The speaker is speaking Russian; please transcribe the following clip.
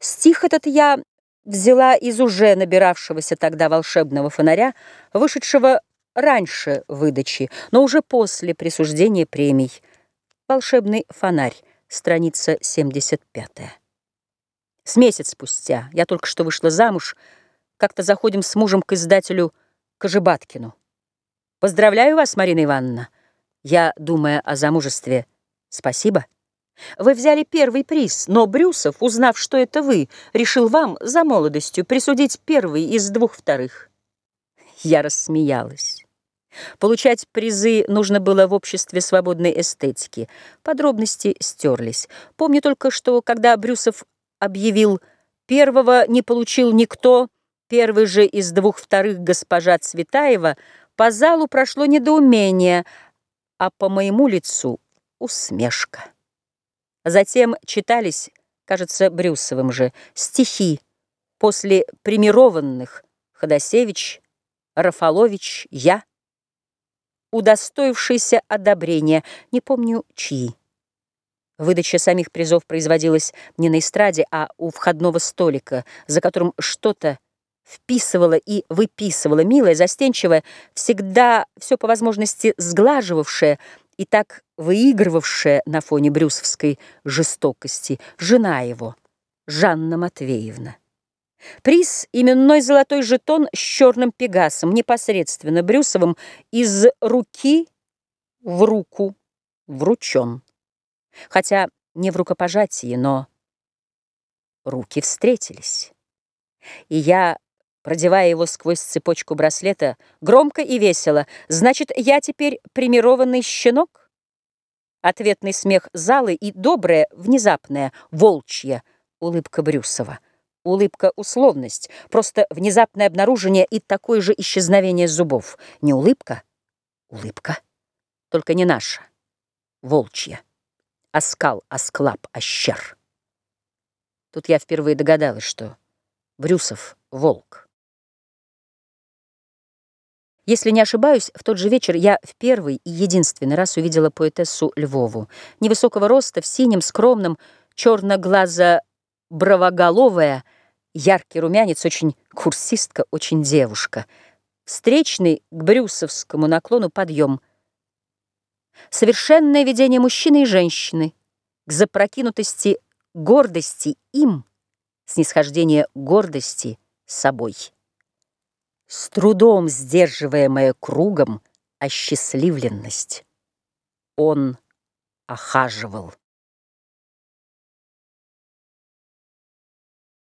Стих этот я взяла из уже набиравшегося тогда волшебного фонаря, вышедшего раньше выдачи, но уже после присуждения премий. «Волшебный фонарь», страница 75. С месяц спустя, я только что вышла замуж, как-то заходим с мужем к издателю Кожебаткину. «Поздравляю вас, Марина Ивановна!» Я, думая о замужестве, «Спасибо». Вы взяли первый приз, но Брюсов, узнав, что это вы, решил вам за молодостью присудить первый из двух вторых. Я рассмеялась. Получать призы нужно было в обществе свободной эстетики. Подробности стерлись. Помню только, что когда Брюсов объявил «первого не получил никто», первый же из двух вторых госпожа Цветаева, по залу прошло недоумение, а по моему лицу усмешка. Затем читались, кажется, Брюсовым же, стихи после премированных Ходосевич, Рафалович, я, удостоившийся одобрения, не помню чьи. Выдача самих призов производилась не на эстраде, а у входного столика, за которым что-то вписывала и выписывала милая, застенчивая, всегда все по возможности сглаживавшая и так выигрывавшая на фоне брюсовской жестокости жена его, Жанна Матвеевна. Приз — именной золотой жетон с черным пегасом, непосредственно Брюсовым, из руки в руку вручен. Хотя не в рукопожатии, но руки встретились. И я, продевая его сквозь цепочку браслета, громко и весело, «Значит, я теперь примированный щенок?» Ответный смех залы и добрая, внезапная, волчья улыбка Брюсова. Улыбка — условность, просто внезапное обнаружение и такое же исчезновение зубов. Не улыбка, улыбка, только не наша, волчья. Оскал, осклап, ощер. Тут я впервые догадалась, что Брюсов — волк. Если не ошибаюсь, в тот же вечер я в первый и единственный раз увидела поэтессу Львову. Невысокого роста, в синем, скромном, черно-глазо бровоголовая — Яркий румянец, очень курсистка, очень девушка. Встречный к брюсовскому наклону подъем. Совершенное видение мужчины и женщины. К запрокинутости гордости им, снисхождение гордости собой. С трудом сдерживаемая кругом осчастливленность. Он охаживал.